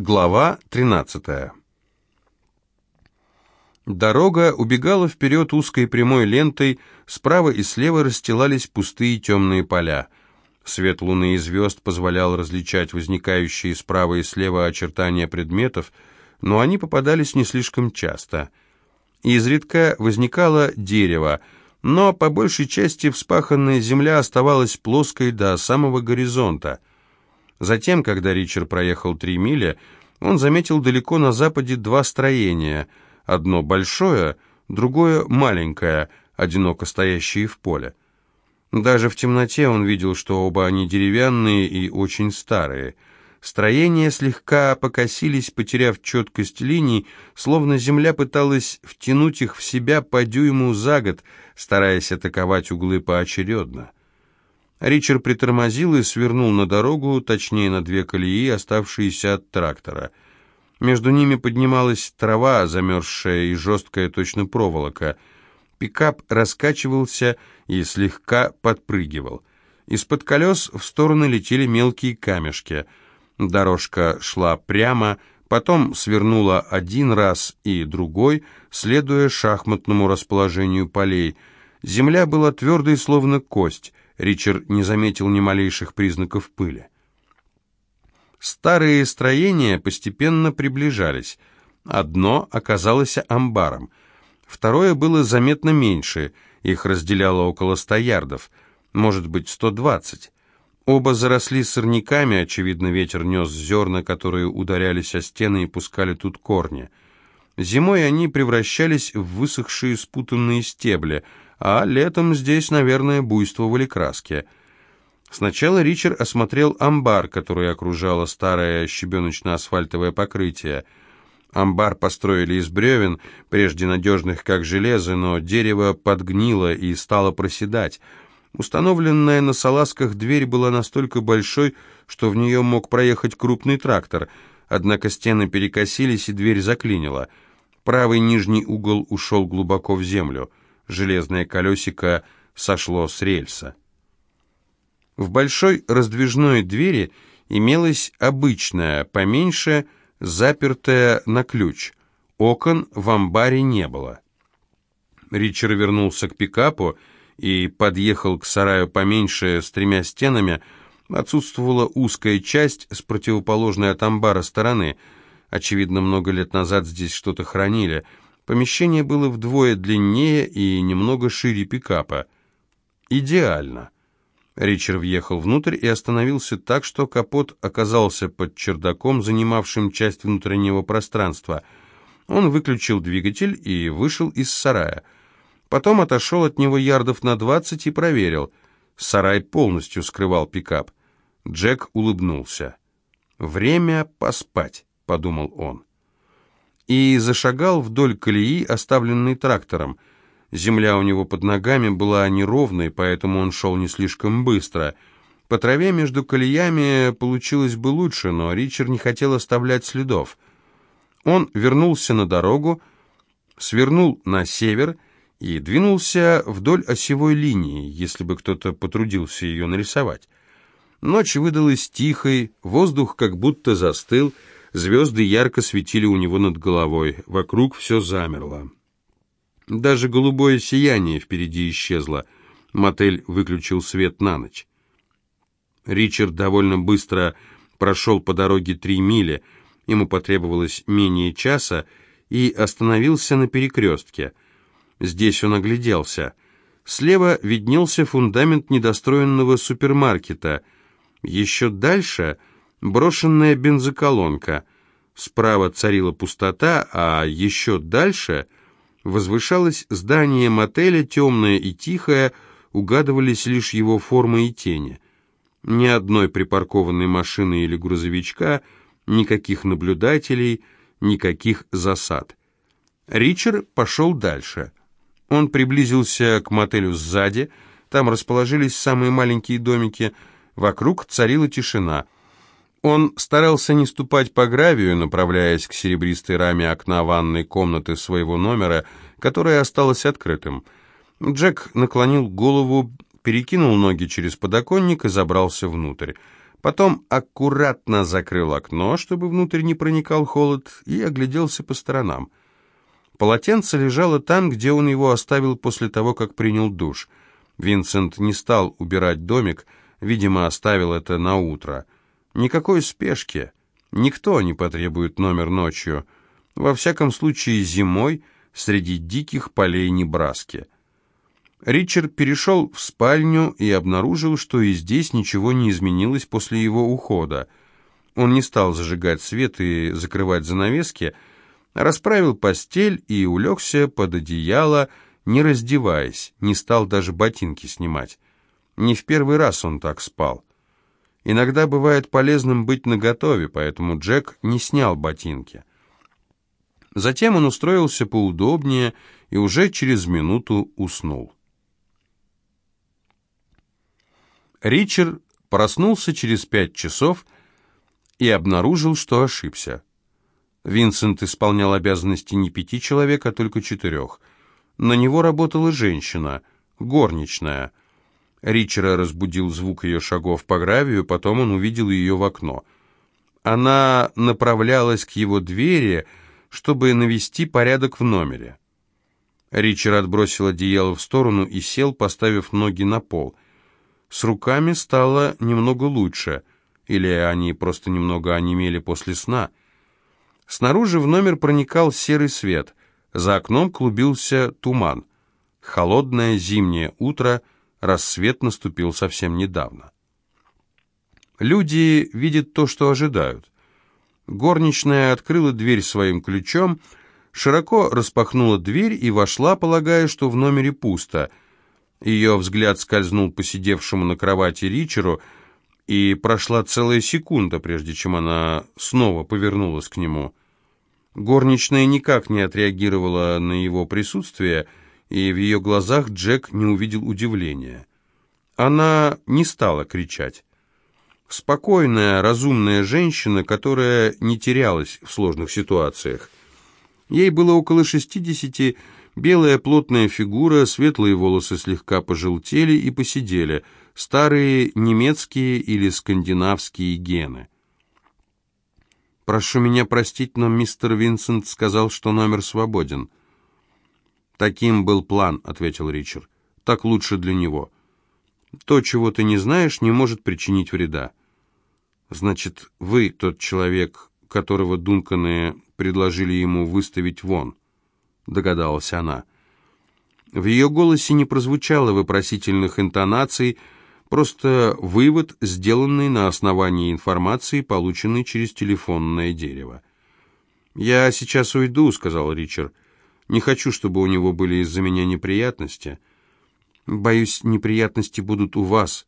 Глава 13. Дорога убегала вперед узкой прямой лентой, справа и слева расстилались пустые темные поля. Свет луны и звезд позволял различать возникающие справа и слева очертания предметов, но они попадались не слишком часто. Изредка возникало дерево, но по большей части вспаханная земля оставалась плоской до самого горизонта – Затем, когда Ричард проехал три мили, он заметил далеко на западе два строения, одно большое, другое маленькое, одиноко стоящие в поле. Даже в темноте он видел, что оба они деревянные и очень старые. Строения слегка покосились, потеряв четкость линий, словно земля пыталась втянуть их в себя по дюйму за год, стараясь атаковать углы поочередно. Ричард притормозил и свернул на дорогу, точнее на две колеи, оставшиеся от трактора. Между ними поднималась трава, замерзшая и жесткая точно проволока. Пикап раскачивался и слегка подпрыгивал. Из-под колес в стороны летели мелкие камешки. Дорожка шла прямо, потом свернула один раз и другой, следуя шахматному расположению полей. Земля была твердой, словно кость — Ричард не заметил ни малейших признаков пыли. Старые строения постепенно приближались. Одно оказалось амбаром, второе было заметно меньше, их разделяло около ста ярдов, может быть, сто двадцать. Оба заросли сорняками, очевидно, ветер нес зерна, которые ударялись о стены и пускали тут корни. Зимой они превращались в высохшие спутанные стебли – а летом здесь, наверное, буйствовали краски. Сначала Ричард осмотрел амбар, который окружало старое щебеночно-асфальтовое покрытие. Амбар построили из бревен, прежде надежных как железо, но дерево подгнило и стало проседать. Установленная на салазках дверь была настолько большой, что в нее мог проехать крупный трактор, однако стены перекосились и дверь заклинила. Правый нижний угол ушел глубоко в землю железное колесико сошло с рельса. В большой раздвижной двери имелась обычная, поменьше, запертая на ключ. Окон в амбаре не было. Ричард вернулся к пикапу и подъехал к сараю поменьше с тремя стенами. Отсутствовала узкая часть с противоположной от амбара стороны. Очевидно, много лет назад здесь что-то хранили — Помещение было вдвое длиннее и немного шире пикапа. Идеально. Ричард въехал внутрь и остановился так, что капот оказался под чердаком, занимавшим часть внутреннего пространства. Он выключил двигатель и вышел из сарая. Потом отошел от него ярдов на двадцать и проверил. Сарай полностью скрывал пикап. Джек улыбнулся. «Время поспать», — подумал он и зашагал вдоль колеи, оставленной трактором. Земля у него под ногами была неровной, поэтому он шел не слишком быстро. По траве между колеями получилось бы лучше, но Ричард не хотел оставлять следов. Он вернулся на дорогу, свернул на север и двинулся вдоль осевой линии, если бы кто-то потрудился ее нарисовать. Ночь выдалась тихой, воздух как будто застыл, Звезды ярко светили у него над головой, вокруг все замерло. Даже голубое сияние впереди исчезло. Мотель выключил свет на ночь. Ричард довольно быстро прошел по дороге три мили, ему потребовалось менее часа, и остановился на перекрестке. Здесь он огляделся. Слева виднелся фундамент недостроенного супермаркета. Еще дальше брошенная бензоколонка. Справа царила пустота, а еще дальше возвышалось здание мотеля, темное и тихое, угадывались лишь его формы и тени. Ни одной припаркованной машины или грузовичка, никаких наблюдателей, никаких засад. Ричард пошел дальше. Он приблизился к мотелю сзади, там расположились самые маленькие домики, вокруг царила тишина — он старался не ступать по гравию, направляясь к серебристой раме окна ванной комнаты своего номера, которая осталась открытым. Джек наклонил голову, перекинул ноги через подоконник и забрался внутрь. Потом аккуратно закрыл окно, чтобы внутрь не проникал холод, и огляделся по сторонам. Полотенце лежало там, где он его оставил после того, как принял душ. Винсент не стал убирать домик, видимо, оставил это на утро. Никакой спешки. Никто не потребует номер ночью. Во всяком случае, зимой среди диких полей Небраски. Ричард перешел в спальню и обнаружил, что и здесь ничего не изменилось после его ухода. Он не стал зажигать свет и закрывать занавески, расправил постель и улегся под одеяло, не раздеваясь, не стал даже ботинки снимать. Не в первый раз он так спал. Иногда бывает полезным быть наготове, поэтому Джек не снял ботинки. Затем он устроился поудобнее и уже через минуту уснул. Ричард проснулся через пять часов и обнаружил, что ошибся. Винсент исполнял обязанности не пяти человек, а только четырех. На него работала женщина, горничная. Ричера разбудил звук ее шагов по гравию, потом он увидел ее в окно. Она направлялась к его двери, чтобы навести порядок в номере. Ричард отбросил одеяло в сторону и сел, поставив ноги на пол — с руками стало немного лучше, или они просто немного онемели после сна. Снаружи в номер проникал серый свет, за окном клубился туман. Холодное зимнее утро, рассвет наступил совсем недавно. Люди видят то, что ожидают. Горничная открыла дверь своим ключом, широко распахнула дверь и вошла, полагая, что в номере пусто — ее взгляд скользнул по сидевшему на кровати Ричеру, и прошла целая секунда, прежде чем она снова повернулась к нему. Горничная никак не отреагировала на его присутствие, и в ее глазах Джек не увидел удивления. Она не стала кричать. Спокойная, разумная женщина, которая не терялась в сложных ситуациях. Ей было около шестидесяти, Белая плотная фигура, светлые волосы слегка пожелтели и посидели, старые немецкие или скандинавские гены. «Прошу меня простить, но мистер Винсент сказал, что номер свободен». «Таким был план», — ответил Ричард. «Так лучше для него. То, чего ты не знаешь, не может причинить вреда». «Значит, вы тот человек, которого Дунканы предложили ему выставить вон?» догадалась она. В ее голосе не прозвучало вопросительных интонаций, просто вывод, сделанный на основании информации, полученной через телефонное дерево. «Я сейчас уйду», — сказал Ричард. «Не хочу, чтобы у него были из-за меня неприятности. Боюсь, неприятности будут у вас.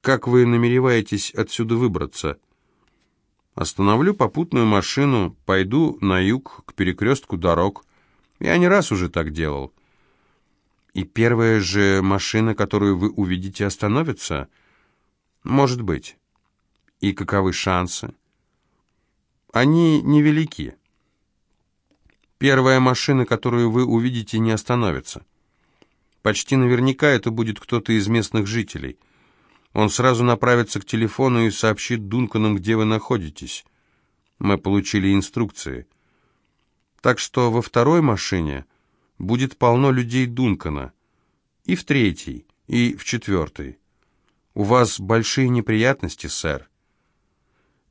Как вы намереваетесь отсюда выбраться?» «Остановлю попутную машину, пойду на юг к перекрестку дорог». Я не раз уже так делал. И первая же машина, которую вы увидите, остановится? Может быть. И каковы шансы? Они невелики. Первая машина, которую вы увидите, не остановится. Почти наверняка это будет кто-то из местных жителей. Он сразу направится к телефону и сообщит Дунканам, где вы находитесь. Мы получили инструкции. Так что во второй машине будет полно людей Дункана. И в третьей, и в четвертой. У вас большие неприятности, сэр.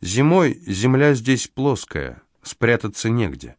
Зимой земля здесь плоская, спрятаться негде.